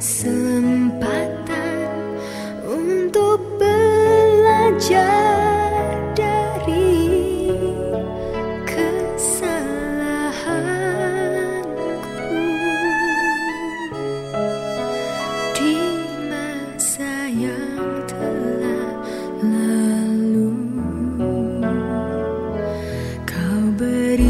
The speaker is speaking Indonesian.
kesempatan untuk belajar dari kesalahanku. Di masa yang telah lalu kau beri